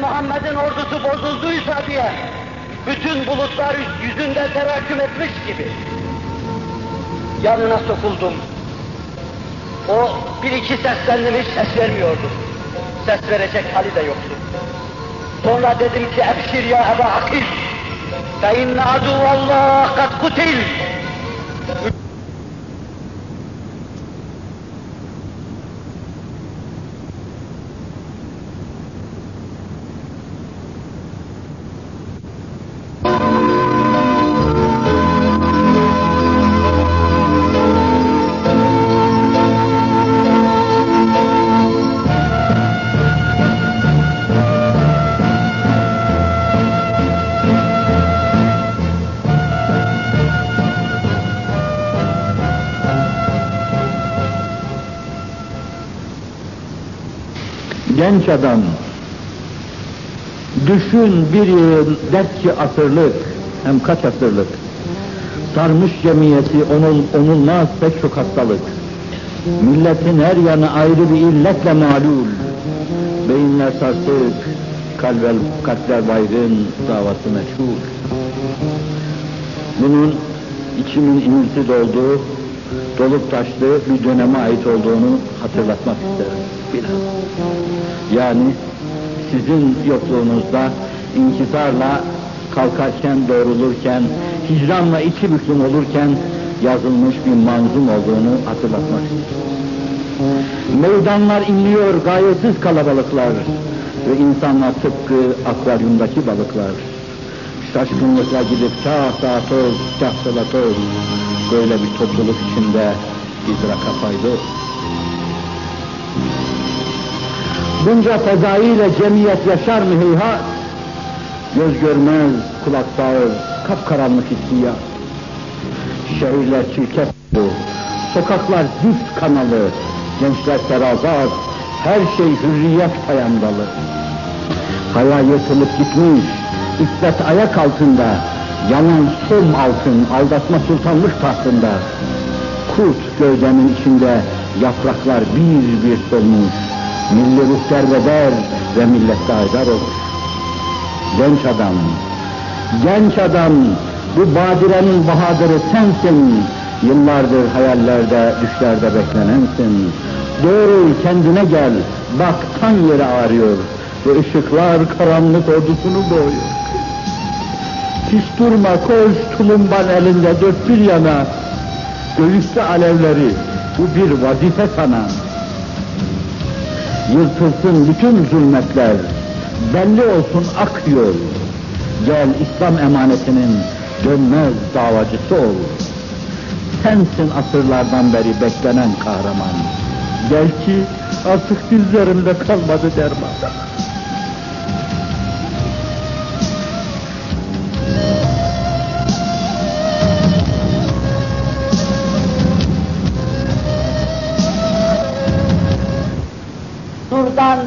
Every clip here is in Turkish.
Muhammed'in ordusu bozulduysa diye bütün bulutlar yüzünde teraküm etmiş gibi yanına sokuldum. O bir iki seslendim hiç ses vermiyordu. Ses verecek hali de yoktu. Sonra dedim ki ebşir ya Eba Akil fe inne aduvallah kad kutil Genç adam, düşün bir dert ki asırlık, hem kaç asırlık, sarmış cemiyeti onul, onulmaz pek çok hastalık. Milletin her yanı ayrı bir illetle malul, beyinler sarsık, kalbel, kalpler baygın, davası meşhur. Bunun içimin inilti dolduğu, dolup taştığı bir döneme ait olduğunu hatırlatmak isterim. Bilhassa. Yani sizin yokluğunuzda inkisarla kalkarken, doğrulurken, hicranla içi büklüm olurken yazılmış bir manzum olduğunu hatırlatmak istiyorum. Meydanlar inliyor gayetsiz kalabalıklar ve insanlar tıpkı akvaryumdaki balıklar. Şaşkınlıkla gidip kah sağa toz, kah sola toz, böyle bir topluluk içinde idraka fayda Bunca fezaiyle cemiyet yaşar mı heyhat? Göz görmez, kulak sağır, kapkaranlık hissiyat. Şehirler çirkef bu, sokaklar zift kanalı, gençler terazat, her şey hürriyet payandalı. Haya yırtılıp gitmiş, iffet ayak altında, yanan som altın, aldatma sultanlık tahtında. Kurt gövdenin içinde yapraklar bir bir solmuş, milli ruh derbeder ve millet dağdar olur. Genç adam, genç adam, bu badirenin bahadırı sensin, yıllardır hayallerde, düşlerde beklenensin. Doğru kendine gel, bak tan yeri ağrıyor ve ışıklar karanlık ordusunu doğuyor. Hiç durma koş tulumban elinde dört bir yana, göğüste alevleri, bu bir vazife sana. Yırtılsın bütün zulmetler, belli olsun ak yol. Gel İslam emanetinin dönmez davacısı ol. Sensin asırlardan beri beklenen kahraman. Gel ki artık dizlerimde kalmadı derman.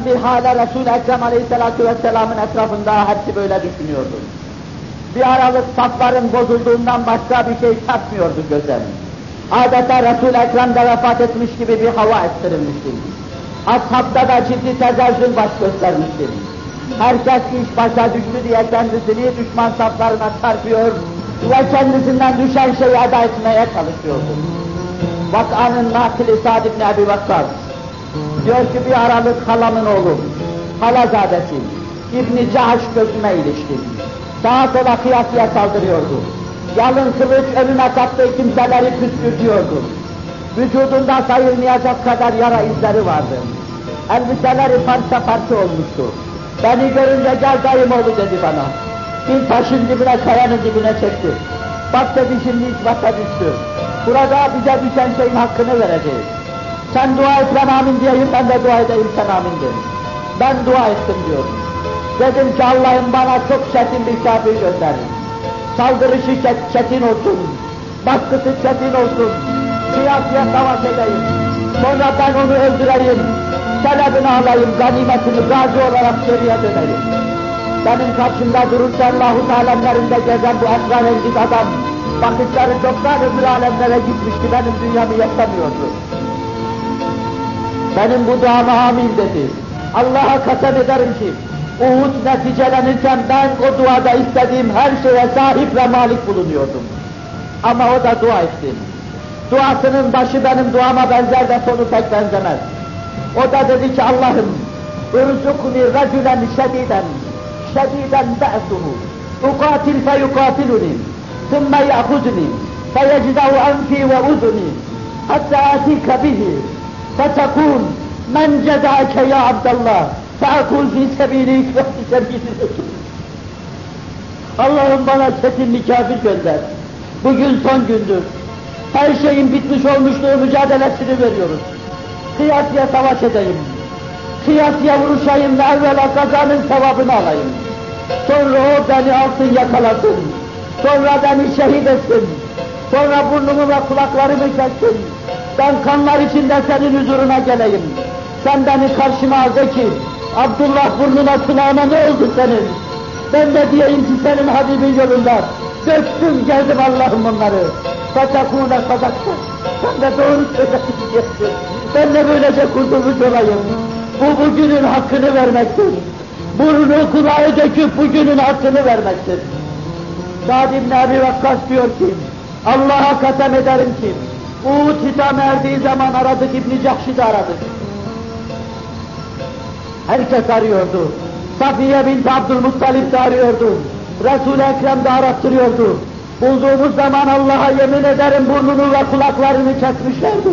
Durdan bir hale Resul-i Ekrem Aleyhisselatü Vesselam'ın etrafında hepsi böyle düşünüyordu. Bir aralık safların bozulduğundan başka bir şey çarpmıyordu göze. Adeta Resul-i Ekrem'de vefat etmiş gibi bir hava estirilmişti. Ashabda da ciddi tezezzül baş göstermişti. Herkes iş başa düştü diye kendisini düşman saflarına çarpıyor ve kendisinden düşen şeyi eda etmeye çalışıyordu. Vak'anın nakili Sa'd ibn Ebi Vakkas, Diyor ki bir aralık halamın oğlu, halazadesi, İbn-i Cahaş gözüme ilişti. Sağa sola kıyasıya saldırıyordu. Yalın kılıç önüne kattığı kimseleri püskürtüyordu. Vücudunda sayılmayacak kadar yara izleri vardı. Elbiseleri parça parça olmuştu. Beni görünce gel dayım oğlu dedi bana. Bir taşın dibine, kayanın dibine çekti. Bak dedi şimdi başa düştü. Burada bize düşen şeyin hakkını vereceğiz. Sen dua et ben amin diyeyim, ben de dua edeyim sen amin de. Ben dua ettim diyor. Dedim ki Allah'ım bana çok çetin bir kafir gönderin. Saldırışı çetin olsun, baskısı çetin olsun, kıyasıya savaş edeyim. Sonra ben onu öldüreyim, selebini alayım, ganimetini gazi olarak geriye dönerim. Benim karşımda durursa Allah-u alemlerinde gezen bu esrarengiz adam, bakışları çoktan öbür alemlere gitmişti, benim dünyamı yaşamıyordu. Benim bu duama amin dedi. Allah'a kasem ederim ki Uhud neticelenirken ben o duada istediğim her şeye sahip ve malik bulunuyordum. Ama o da dua etti. Duasının başı benim duama benzer de sonu pek benzemez. O da dedi ki Allah'ım اُرْزُقْنِي رَجُلًا شَدِيدًا شَدِيدًا بَأْسُهُ اُقَاتِلْ فَيُقَاتِلُنِي ثُمَّ يَأْخُذْنِي فَيَجْدَعُ أَنْفِي وَأُذُنِي حَتَّى آتِيكَ بِهِ فَتَقُولُ مَنْ جَدَعَكَ يَا عَبْدَ اللّٰهِ فَأَقُولْ فِي سَبِيلِكَ وَفِي سَبِيلِ Allah'ım bana çetin bir kafir gönder. Bugün son gündür. Her şeyin bitmiş olmuşluğu mücadelesini veriyoruz. Kıyasıya savaş edeyim. Kıyasıya vuruşayım ve evvela kazanın sevabını alayım. Sonra o beni alsın yakalasın. Sonra beni şehit etsin. Sonra burnumu ve kulaklarımı kessin. Ben kanlar içinde senin huzuruna geleyim. Sen beni karşıma al de ki, Abdullah burnuna kulağına ne oldu senin? Ben de diyeyim ki senin Habibin yolunda. Döktüm geldim Allah'ım onları. Fatakûne sadakta. Sen de doğru söyledin. Ben de böylece kurtulmuş olayım. Bu bugünün hakkını vermektir. Burnu kulağı döküp bugünün hakkını vermektir. Sa'd ibn Abi Vakkas diyor ki, Allah'a kasem ederim ki, Uhud hitam erdiği zaman aradık İbn-i Cahş'i de aradık. Herkes arıyordu. Safiye bint Abdülmuttalip de arıyordu. Resul-i Ekrem de arattırıyordu. Bulduğumuz zaman Allah'a yemin ederim burnunu ve kulaklarını kesmişlerdi.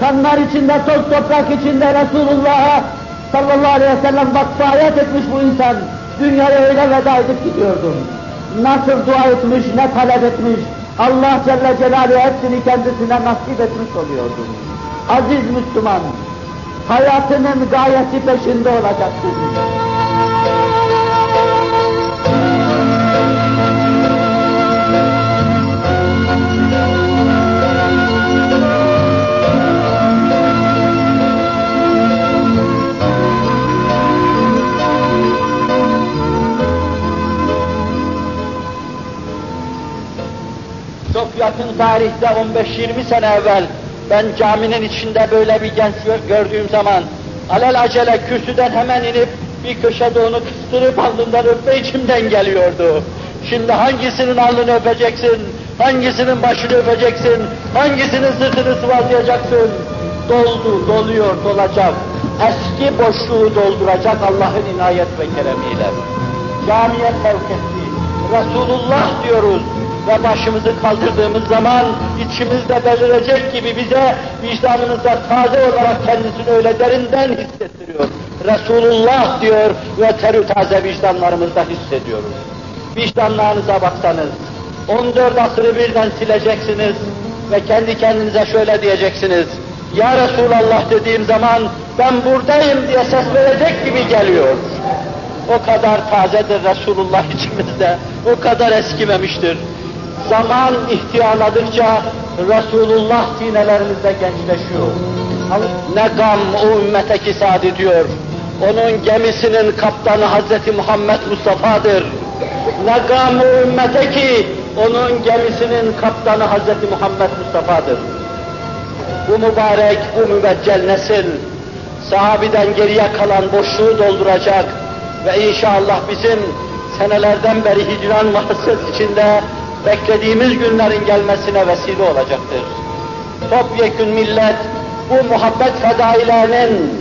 Kanlar içinde, toz toprak içinde Resulullah'a sallallahu aleyhi ve sellem vakfayet etmiş bu insan. Dünyaya öyle veda edip gidiyordu. Nasıl dua etmiş, ne talep etmiş, Allah Celle Celaluhu hepsini kendisine nasip etmiş oluyordu. Aziz Müslüman, hayatının gayesi peşinde olacaktır. Yakın tarihte 15-20 sene evvel ben caminin içinde böyle bir genç gördüğüm zaman alel acele kürsüden hemen inip bir köşede onu kıstırıp alnından öpme içimden geliyordu. Şimdi hangisinin alnını öpeceksin, hangisinin başını öpeceksin, hangisinin sırtını sıvazlayacaksın? Doldu, doluyor, dolacak. Eski boşluğu dolduracak Allah'ın inayet ve keremiyle. Camiye sevk etti. Resulullah diyoruz ve başımızı kaldırdığımız zaman içimizde belirecek gibi bize vicdanımızda taze olarak kendisini öyle derinden hissettiriyor. Resulullah diyor ve terü taze vicdanlarımızda hissediyoruz. Vicdanlarınıza baksanız, 14 asırı birden sileceksiniz ve kendi kendinize şöyle diyeceksiniz. Ya Resulallah dediğim zaman ben buradayım diye ses verecek gibi geliyor. O kadar tazedir Resulullah içimizde, o kadar eskimemiştir. Zaman ihtiyarladıkça Resulullah sinelerimizde gençleşiyor. Ne gam o ümmete kisad ediyor. Onun gemisinin kaptanı Hazreti Muhammed Mustafa'dır. Ne gam o ümmete ki onun gemisinin kaptanı Hazreti Muhammed Mustafa'dır. Bu mübarek, bu mübeccel nesil sahabiden geriye kalan boşluğu dolduracak ve inşallah bizim senelerden beri hicran mahsus içinde beklediğimiz günlerin gelmesine vesile olacaktır. Topyekün millet bu muhabbet fedailerinin,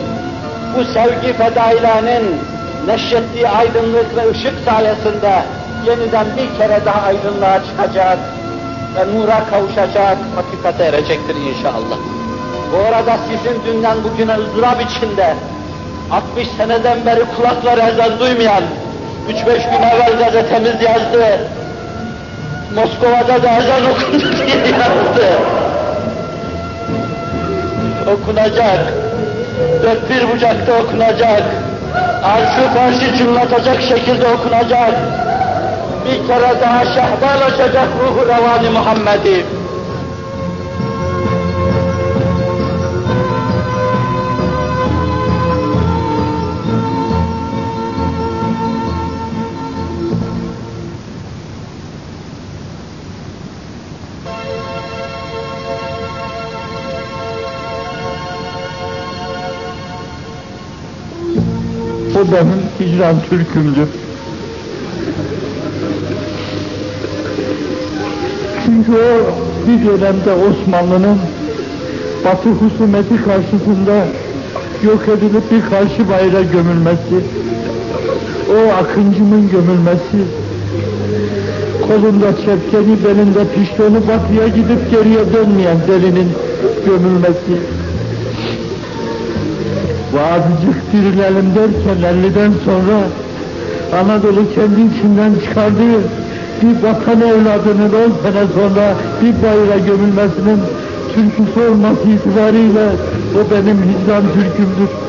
bu sevgi fedailerinin neşrettiği aydınlık ve ışık sayesinde yeniden bir kere daha aydınlığa çıkacak ve nura kavuşacak, hakikate erecektir inşallah. Bu arada sizin dünden bugüne ızdırap içinde 60 seneden beri kulakları ezan duymayan, 3-5 gün evvel gazetemiz yazdı, Moskova'da da ezan okundu diye yazdı. Okunacak. Dört bir bucakta okunacak. Arşı karşı cümlatacak şekilde okunacak. Bir kere daha şehbal açacak ruhu revani Muhammed'i. Benim hicran türkümdür. Çünkü o bir dönemde Osmanlı'nın Batı husumeti karşısında yok edilip bir karşı bayrağa gömülmesi, o akıncımın gömülmesi, kolunda çepkeni, belinde piştonu batıya gidip geriye dönmeyen delinin gömülmesi. Vazıcık dirilelim derken 50'den sonra Anadolu kendi içinden çıkardığı bir vatan evladının 10 sene sonra bir bayrağa gömülmesinin türküsü olması itibariyle o benim hicran türkümdür.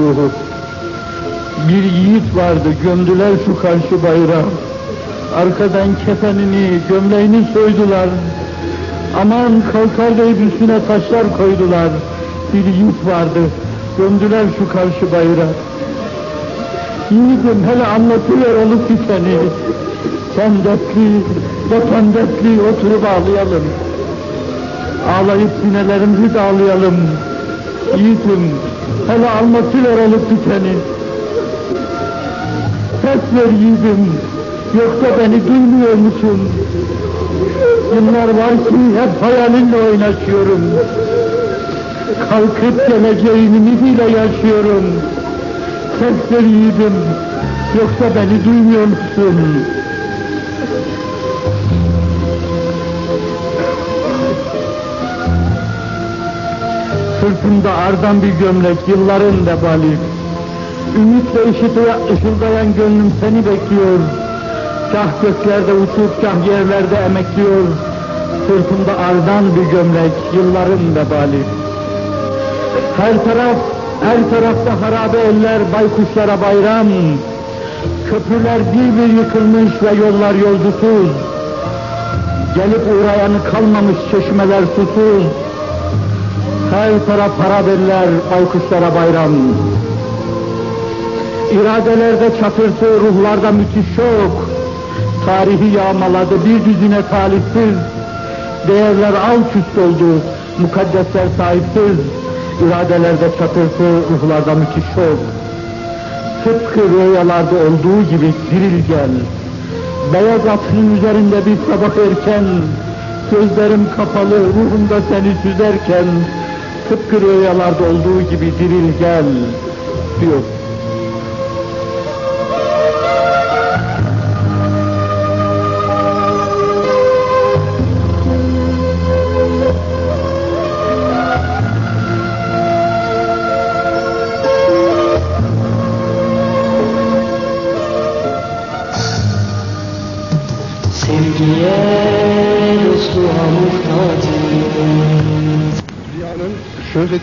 Ruhu. Bir yiğit vardı, gömdüler şu karşı bayrağı. Arkadan kefenini, gömleğini soydular. Aman kalkar deyip üstüne taşlar koydular. Bir yiğit vardı, gömdüler şu karşı bayrağı. Yiğidim hele anlatıyor olup biteni. Sen dertli, vatan dertli oturup ağlayalım. Ağlayıp sinelerimizi dağlayalım. Yiğidim, hele anlatıyor olup biteni. Ses ver yiğidim, yoksa beni duymuyor musun? Yıllar var ki hep hayalinle oynaşıyorum. Kalkıp geleceğin ümidiyle yaşıyorum. Ses ver yiğidim, yoksa beni duymuyor musun? Sırtımda ardan bir gömlek, yılların vebali. Ümitle ışıldayan gönlüm seni bekliyor. Kah göklerde uçup, kah yerlerde emekliyor. Sırtımda ardan bir gömlek, yılların vebali. Her taraf, her tarafta harabe eller, baykuşlara bayram. Köprüler bir bir yıkılmış ve yollar yolcusuz. Gelip uğrayanı kalmamış çeşmeler susuz. Her taraf harabeller, baykuşlara bayram. İradelerde çatırtı, ruhlarda müthiş şok. Tarihi yağmaladı bir düzine talipsiz. Değerler alt üst oldu, mukaddesler sahipsiz. İradelerde çatırtı, ruhlarda müthiş şok. Tıpkı rüyalarda olduğu gibi diril. Beyaz atın üzerinde bir sabah erken, gözlerim kapalı, ruhumda seni süzerken, tıpkı rüyalarda olduğu gibi diril gel, diyor.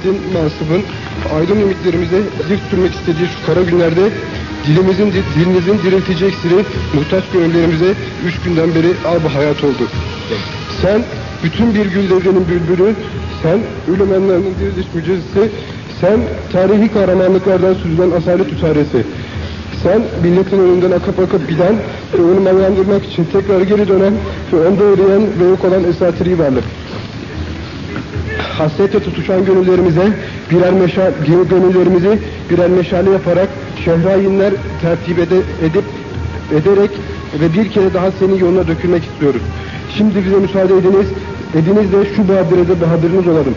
Şöhretin, mansıbın, aydın ümitlerimize zil sürmek istediği şu kara günlerde dilimizin, dilinizin diriltecek iksiri muhtaç gönüllerimize üç günden beri ab hayat oldu. Sen bütün bir gül devrenin bülbülü, sen ölümenlerinin diriliş müjdesi, sen tarihi kahramanlıklardan süzülen asalet ütaresi. Sen milletin önünden akıp akıp giden ve onu manlandırmak için tekrar geri dönen ve onda eriyen ve yok olan esatiri varlık hasretle tutuşan gönüllerimize birer meşal, gönüllerimizi birer meşale yaparak şehrayinler tertip ede, edip ederek ve bir kere daha senin yoluna dökülmek istiyoruz. Şimdi bize müsaade ediniz, ediniz de şu badirede bahadırınız olalım.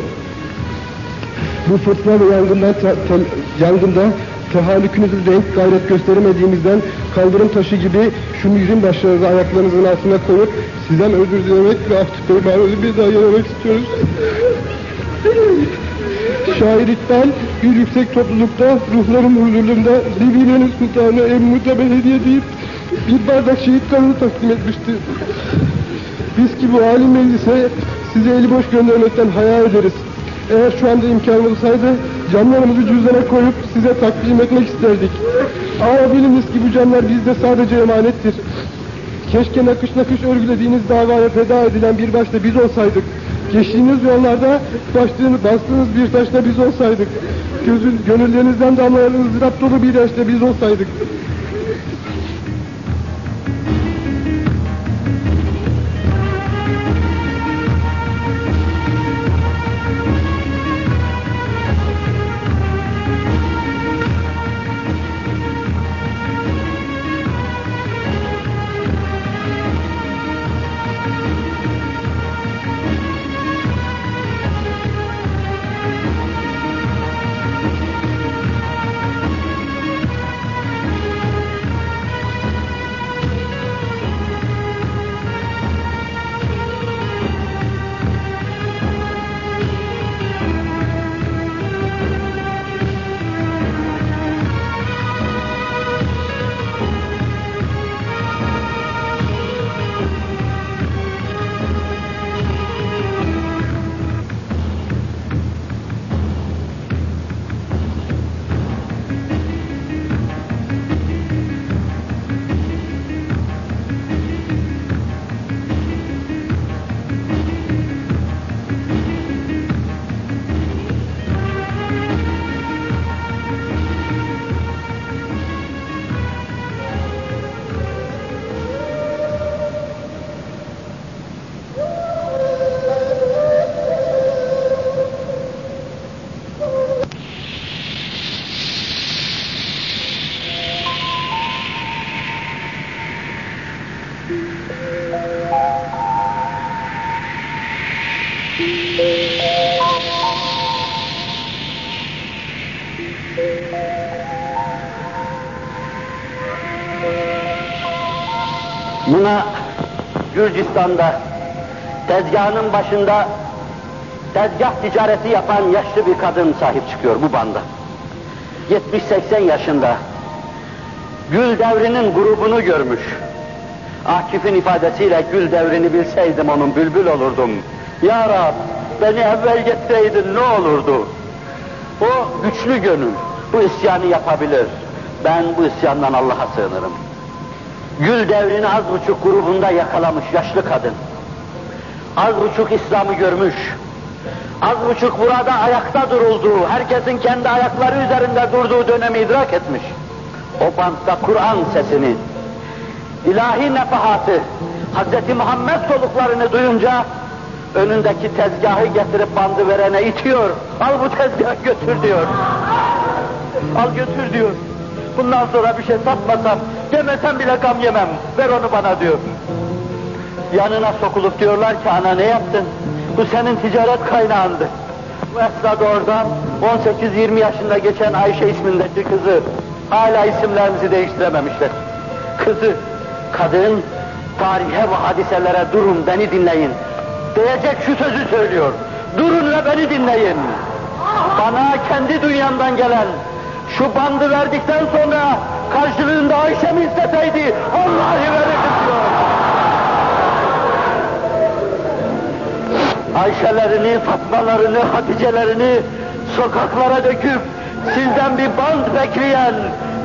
Bu fırtına ve yangından, te, te- yangında tehallükünüzü renk gayret gösteremediğimizden kaldırım taşı gibi şu mührin başlarınızı ayaklarınızın altına koyup sizden özür dilemek ve af tutmayı bir daha yaramak istiyoruz. Şair İkbal bir yüksek toplulukta ruhların huzurunda Zibine'nin sultanı Emmut'e hediye deyip bir bardak şehit kanını takdim etmişti. Biz ki bu alim meclise size eli boş göndermekten hayal ederiz. Eğer şu anda imkan olsaydı canlarımızı cüzdana koyup size takdim etmek isterdik. Ama biliniz ki bu canlar bizde sadece emanettir. Keşke nakış nakış örgülediğiniz davaya feda edilen bir başta biz olsaydık. Geçtiğiniz yollarda bastığınız, bastığınız bir taşta biz olsaydık. Gözün, gönüllerinizden damlayan ızdırap dolu bir yaşta biz olsaydık. Gürcistan'da tezgahının başında tezgah ticareti yapan yaşlı bir kadın sahip çıkıyor bu banda. 70-80 yaşında. Gül devrinin grubunu görmüş. Akif'in ifadesiyle gül devrini bilseydim onun bülbül olurdum. Ya Rab beni evvel getireydin ne olurdu? O güçlü gönül bu isyanı yapabilir. Ben bu isyandan Allah'a sığınırım. Gül devrini az buçuk grubunda yakalamış yaşlı kadın. Az buçuk İslam'ı görmüş. Az buçuk burada ayakta durulduğu, herkesin kendi ayakları üzerinde durduğu dönemi idrak etmiş. O bantta Kur'an sesini, ilahi nefahatı, Hz. Muhammed soluklarını duyunca önündeki tezgahı getirip bandı verene itiyor. Al bu tezgahı götür diyor. Al götür diyor. Bundan sonra bir şey satmasam, demesem bile gam yemem. Ver onu bana diyor. Yanına sokulup diyorlar ki ana ne yaptın? Bu senin ticaret kaynağındı. Bu esnada oradan 18-20 yaşında geçen Ayşe ismindeki kızı hala isimlerimizi değiştirememişler. Kızı, kadın, tarihe ve hadiselere durun beni dinleyin. Diyecek şu sözü söylüyor. Durun ve beni dinleyin. Bana kendi dünyamdan gelen şu bandı verdikten sonra karşılığında Ayşe mi isteseydi Allah'ı verirdim diyor. Ayşelerini, Fatmalarını, Haticelerini sokaklara döküp sizden bir band bekleyen,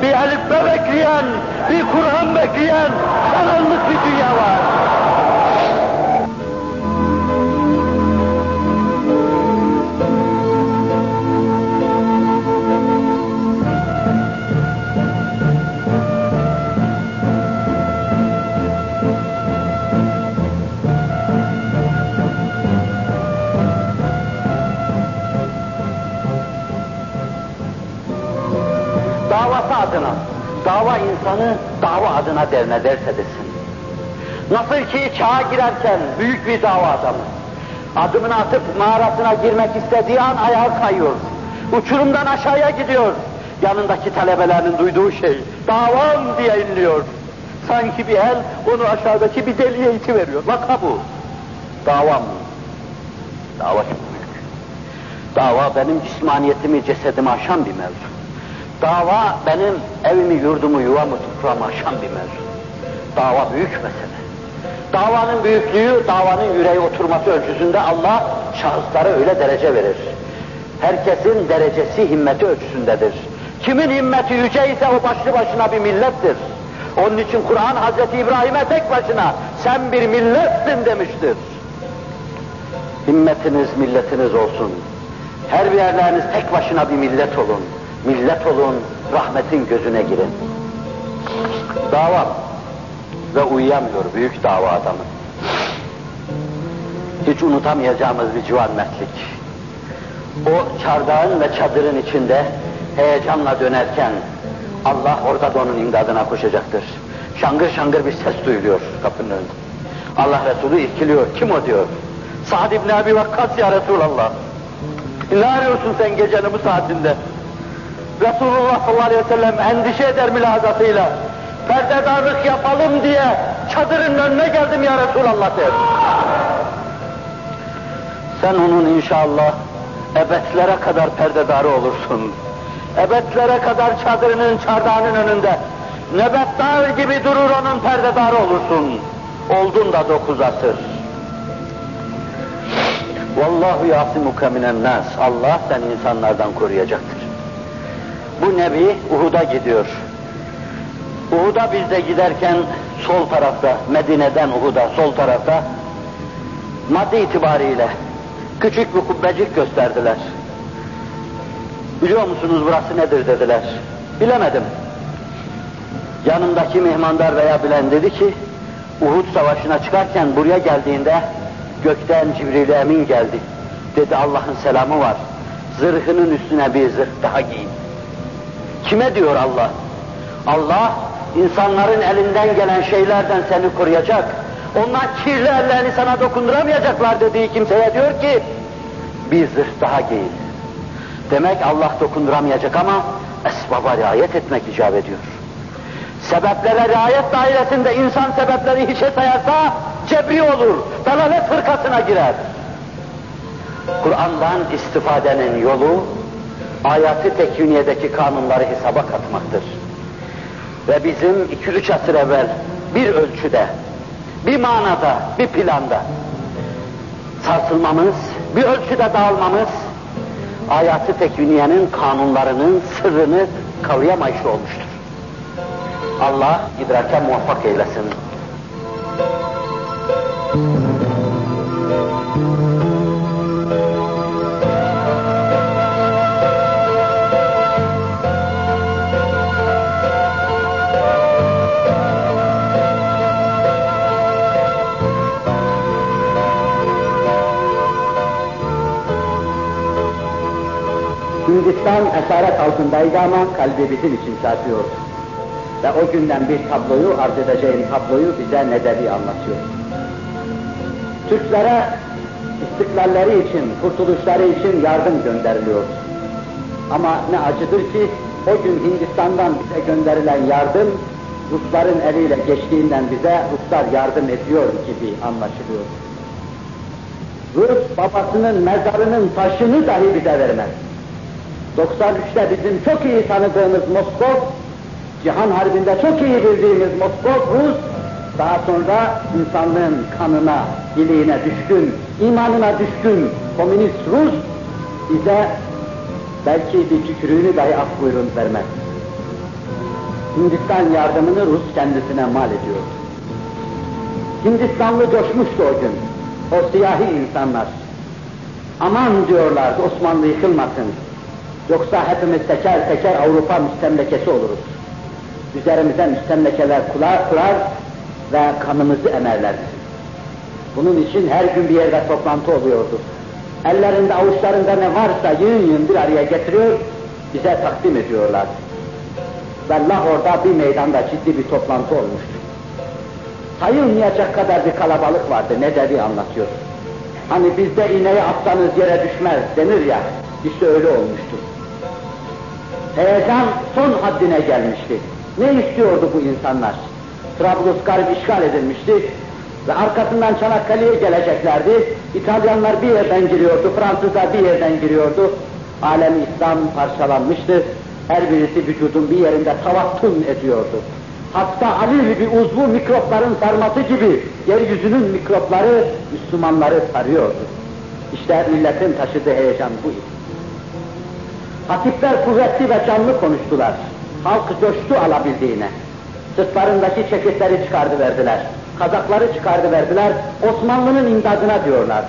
bir elifbe bekleyen, bir Kur'an bekleyen karanlık bir dünya var. İnsanı dava adına der ne derse desin. Nasıl ki çağa girerken büyük bir dava adamı, adımını atıp mağarasına girmek istediği an ayağa kayıyor. Uçurumdan aşağıya gidiyor. Yanındaki talebelerinin duyduğu şey, davam diye inliyor. Sanki bir el onu aşağıdaki bir deliye iti veriyor. Vaka bu. Davam. Dava çok büyük. Dava benim cismaniyetimi, cesedimi aşan bir mevzu. Dava benim evimi, yurdumu, yuvamı, toprağımı aşan bir mevzu. Dava büyük mesele. Davanın büyüklüğü, davanın yüreğe oturması ölçüsünde Allah şahıslara öyle derece verir. Herkesin derecesi himmeti ölçüsündedir. Kimin himmeti yüce ise o başlı başına bir millettir. Onun için Kur'an Hazreti İbrahim'e tek başına sen bir milletsin demiştir. Himmetiniz, milletiniz olsun. Her bir yerleriniz tek başına bir millet olun. Millet olun, rahmetin gözüne girin. Dava ve uyuyamıyor büyük dava adamı. Hiç unutamayacağımız bir civan mertlik. O çardağın ve çadırın içinde heyecanla dönerken Allah orada da onun imdadına koşacaktır. Şangır şangır bir ses duyuluyor kapının önünde. Allah Resulü irkiliyor. Kim o diyor. Sa'd ibn Abi Vakkas ya Resulallah. Ne arıyorsun sen gecenin bu saatinde? Resulullah sallallahu aleyhi ve sellem endişe eder mülazasıyla. Perdedarlık yapalım diye çadırın önüne geldim ya Resulallah der. Sen onun inşallah ebedlere kadar perdedarı olursun. Ebedlere kadar çadırının, çardağının önünde nebettar gibi durur onun perdedarı olursun. Oldun da dokuz asır. Vallahu yasimuke minen nas. Allah seni insanlardan koruyacaktır. Bu nebi Uhud'a gidiyor. Uhud'a biz de giderken sol tarafta, Medine'den Uhud'a sol tarafta maddi itibariyle küçük bir kubbecik gösterdiler. Biliyor musunuz burası nedir dediler. Bilemedim. Yanımdaki mihmandar veya bilen dedi ki, Uhud savaşına çıkarken buraya geldiğinde gökten Cibril Emin geldi. Dedi Allah'ın selamı var. Zırhının üstüne bir zırh daha giyin. Kime diyor Allah? Allah insanların elinden gelen şeylerden seni koruyacak. Onlar kirli ellerini sana dokunduramayacaklar dediği kimseye diyor ki bir zırh daha giyin. Demek Allah dokunduramayacak ama esbaba riayet etmek icap ediyor. Sebeplere riayet dairesinde insan sebepleri hiçe sayarsa cebri olur, dalalet fırkasına girer. Kur'an'dan istifadenin yolu, ayatı teküniyedeki kanunları hesaba katmaktır. Ve bizim iki üç asır evvel bir ölçüde, bir manada, bir planda sarsılmamız, bir ölçüde dağılmamız, ayatı tekviniyenin kanunlarının sırrını kavrayamayış olmuştur. Allah idrake muvaffak eylesin. Hindistan esaret altındaydı ama kalbi bizim için çarpıyordu. Ve o günden bir tabloyu, arz edeceğim tabloyu bize nedevi anlatıyor. Türklere istiklalleri için, kurtuluşları için yardım gönderiliyor. Ama ne acıdır ki o gün Hindistan'dan bize gönderilen yardım Rusların eliyle geçtiğinden bize Ruslar yardım ediyor gibi anlaşılıyor. Rus babasının mezarının taşını dahi bize vermez. 93'te bizim çok iyi tanıdığımız Moskov, Cihan Harbi'nde çok iyi bildiğimiz Moskov, Rus, daha sonra insanlığın kanına, iliğine düşkün, imanına düşkün komünist Rus bize belki bir tükürüğünü dahi af buyurun vermez. Hindistan yardımını Rus kendisine mal ediyor. Hindistanlı coşmuştu o gün. O siyahi insanlar. Aman diyorlardı Osmanlı yıkılmasın. Yoksa hepimiz teker teker Avrupa müstemlekesi oluruz. Üzerimize müstemlekeler kurar, kurar ve kanımızı emerler. Bunun için her gün bir yerde toplantı oluyordu. Ellerinde avuçlarında ne varsa yığın yığın bir araya getiriyor, bize takdim ediyorlar. Ve Lahor'da bir meydanda ciddi bir toplantı olmuştu. Sayılmayacak kadar bir kalabalık vardı, ne dedi anlatıyor. Hani bizde ineği atsanız yere düşmez denir ya, işte öyle olmuştu. Heyecan son haddine gelmişti. Ne istiyordu bu insanlar? Trablusgarp işgal edilmişti ve arkasından Çanakkale'ye geleceklerdi. İtalyanlar bir yerden giriyordu, Fransızlar bir yerden giriyordu. Alem İslam parçalanmıştı. Her birisi vücudun bir yerinde tavattun ediyordu. Hatta alil bir uzvu mikropların sarması gibi yeryüzünün mikropları Müslümanları sarıyordu. İşte milletin taşıdığı heyecan bu. Hatipler kuvvetli ve canlı konuştular. Halk coştu alabildiğine. Sırtlarındaki ceketleri çıkardı verdiler. Kazakları çıkardı verdiler. Osmanlı'nın imdadına diyorlar.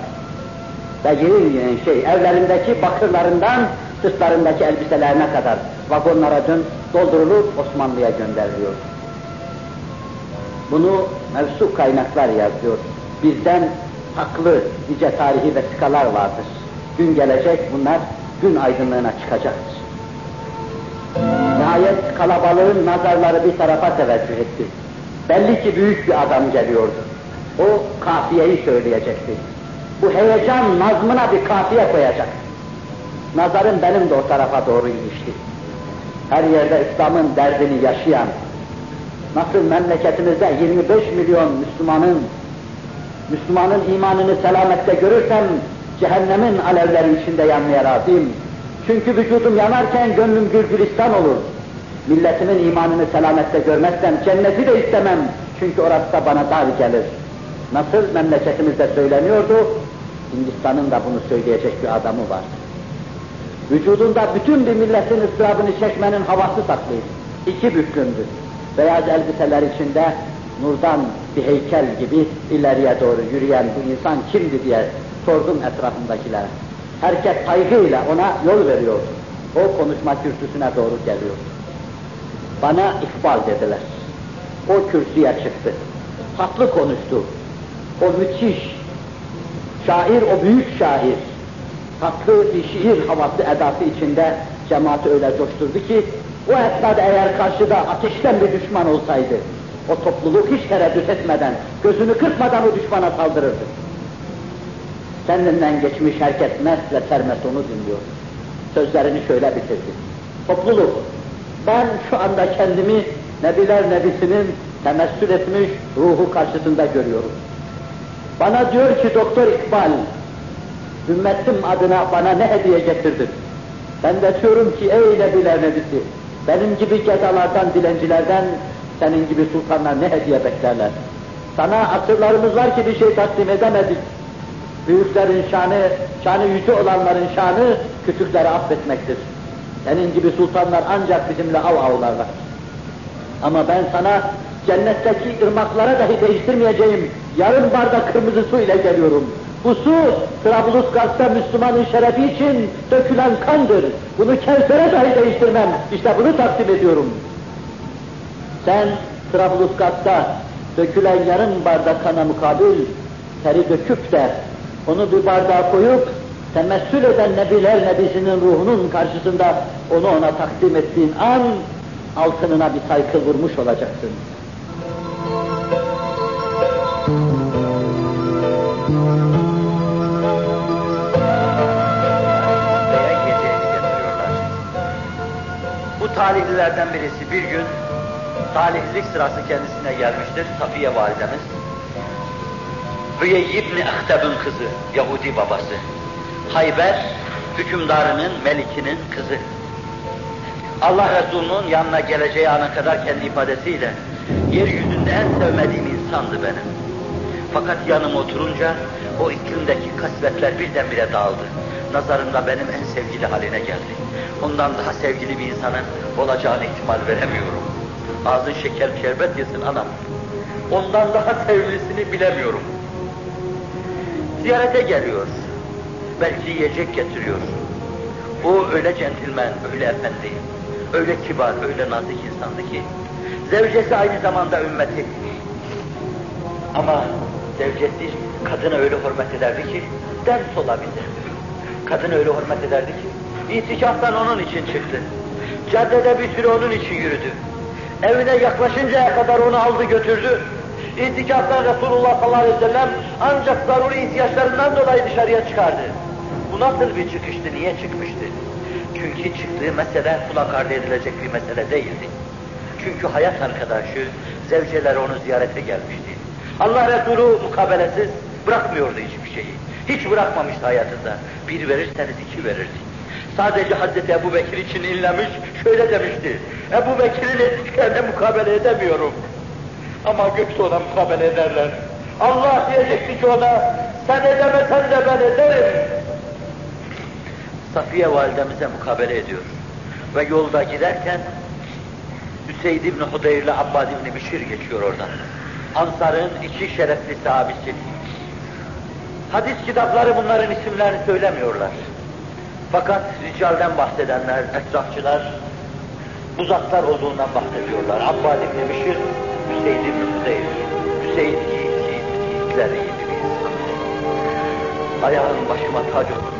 Ve yeni şey evlerindeki bakırlarından sırtlarındaki elbiselerine kadar vagonlara dön, doldurulup Osmanlı'ya gönderiliyor. Bunu mevsu kaynaklar yazıyor. Bizden haklı nice tarihi vesikalar vardır. Gün gelecek bunlar gün aydınlığına çıkacaktır. Nihayet kalabalığın nazarları bir tarafa teveccüh etti. Belli ki büyük bir adam geliyordu. O kafiyeyi söyleyecekti. Bu heyecan nazmına bir kafiye koyacak. Nazarım benim de o tarafa doğru ilişti. Her yerde İslam'ın derdini yaşayan, nasıl memleketimizde 25 milyon Müslümanın Müslümanın imanını selamette görürsem cehennemin alevleri içinde yanmaya razıyım. Çünkü vücudum yanarken gönlüm gülgülistan olur. Milletimin imanını selamette görmezsem cenneti de istemem. Çünkü orası da bana dar gelir. Nasıl memleketimizde söyleniyordu, Hindistan'ın da bunu söyleyecek bir adamı var. Vücudunda bütün bir milletin ıstırabını çekmenin havası saklıydı. İki büklümdü. Beyaz elbiseler içinde nurdan bir heykel gibi ileriye doğru yürüyen bu insan kimdi diye sordum etrafındakilere. Herkes saygıyla ona yol veriyordu. O konuşma kürsüsüne doğru geliyordu. Bana ikbal dediler. O kürsüye çıktı. Tatlı konuştu. O müthiş şair, o büyük şair. Tatlı bir şiir havası edası içinde cemaati öyle coşturdu ki o esnada eğer karşıda ateşten bir düşman olsaydı o topluluk hiç tereddüt etmeden, gözünü kırpmadan o düşmana saldırırdı. Kendinden geçmiş herkes mest ve sermest onu dinliyor. Sözlerini şöyle bitirdi. Topluluk, ben şu anda kendimi Nebiler Nebisi'nin temessül etmiş ruhu karşısında görüyorum. Bana diyor ki Doktor İkbal, ümmetim adına bana ne hediye getirdin? Ben de diyorum ki ey Nebiler Nebisi, benim gibi gedalardan, dilencilerden, senin gibi sultanlar ne hediye beklerler? Sana asırlarımız var ki bir şey takdim edemedik. Büyüklerin şanı, şanı yüce olanların şanı küçükleri affetmektir. Senin gibi sultanlar ancak bizimle av avlarlar. Ama ben sana cennetteki ırmaklara dahi değiştirmeyeceğim yarım bardak kırmızı su ile geliyorum. Bu su Trablusgarp'ta Müslümanın şerefi için dökülen kandır. Bunu Kevser'e dahi değiştirmem. İşte bunu takdim ediyorum. Sen Trablusgarp'ta dökülen yarım bardak kana mukabil teri döküp de onu bir bardağa koyup temessül eden Nebiler Nebisi'nin ruhunun karşısında onu ona takdim ettiğin an altınına bir saykı vurmuş olacaksın. Bu talihlilerden birisi bir gün talihlilik sırası kendisine gelmiştir. Safiye validemiz. Hüyey İbni Ahteb'in kızı, Yahudi babası. Hayber hükümdarının, melikinin kızı. Allah Resulü'nün yanına geleceği ana kadar kendi ifadesiyle yeryüzünde en sevmediğim insandı benim. Fakat yanıma oturunca o iklimdeki kasvetler birdenbire dağıldı. Nazarında benim en sevgili haline geldi. Ondan daha sevgili bir insanın olacağını ihtimal veremiyorum. Ağzın şeker şerbet yesin anam. Ondan daha sevgilisini bilemiyorum. Ziyarete geliyor. Belki yiyecek getiriyor. O öyle centilmen, öyle efendi, öyle kibar, öyle nazik insandı ki, zevcesi aynı zamanda ümmeti. Ama zevcesi kadına öyle hürmet ederdi ki, ders olabilir. Kadını öyle hürmet ederdi ki, itikaftan onun için çıktı. Caddede bir süre onun için yürüdü. Evine yaklaşıncaya kadar onu aldı götürdü. İtikaftan Resulullah sallallahu aleyhi ve sellem ancak zaruri ihtiyaçlarından dolayı dışarıya çıkardı. Bu nasıl bir çıkıştı, niye çıkmıştı? Çünkü çıktığı mesele kulak ardı edilecek bir mesele değildi. Çünkü hayat arkadaşı, zevceler onu ziyarete gelmişti. Allah Resulü mukabelesiz bırakmıyordu hiçbir şeyi. Hiç bırakmamıştı hayatında. Bir verirseniz iki verirdi. Sadece Hazreti Ebu Bekir için inlemiş, şöyle demişti. Ebu Bekir'in ettiklerine mukabele edemiyorum. Ama gökte ona mukabele ederler. Allah diyecekti ki ona, sen edemesen de ben ederim. Safiye validemize mukabele ediyor. Ve yolda giderken Hüseyin İbni Hudeyr ile Abbad İbni Bişir geçiyor oradan. Ansar'ın iki şerefli sahabesi. Hadis kitapları bunların isimlerini söylemiyorlar. Fakat ricalden bahsedenler, etrafçılar, bu zatlar olduğundan bahsediyorlar. Abbad İbni Bişir, Hüseyin İbni Hudeyr. Hüseyin yiğit, yiğit, yiğitler yiğit bir insan. Ayağın başıma tac olur.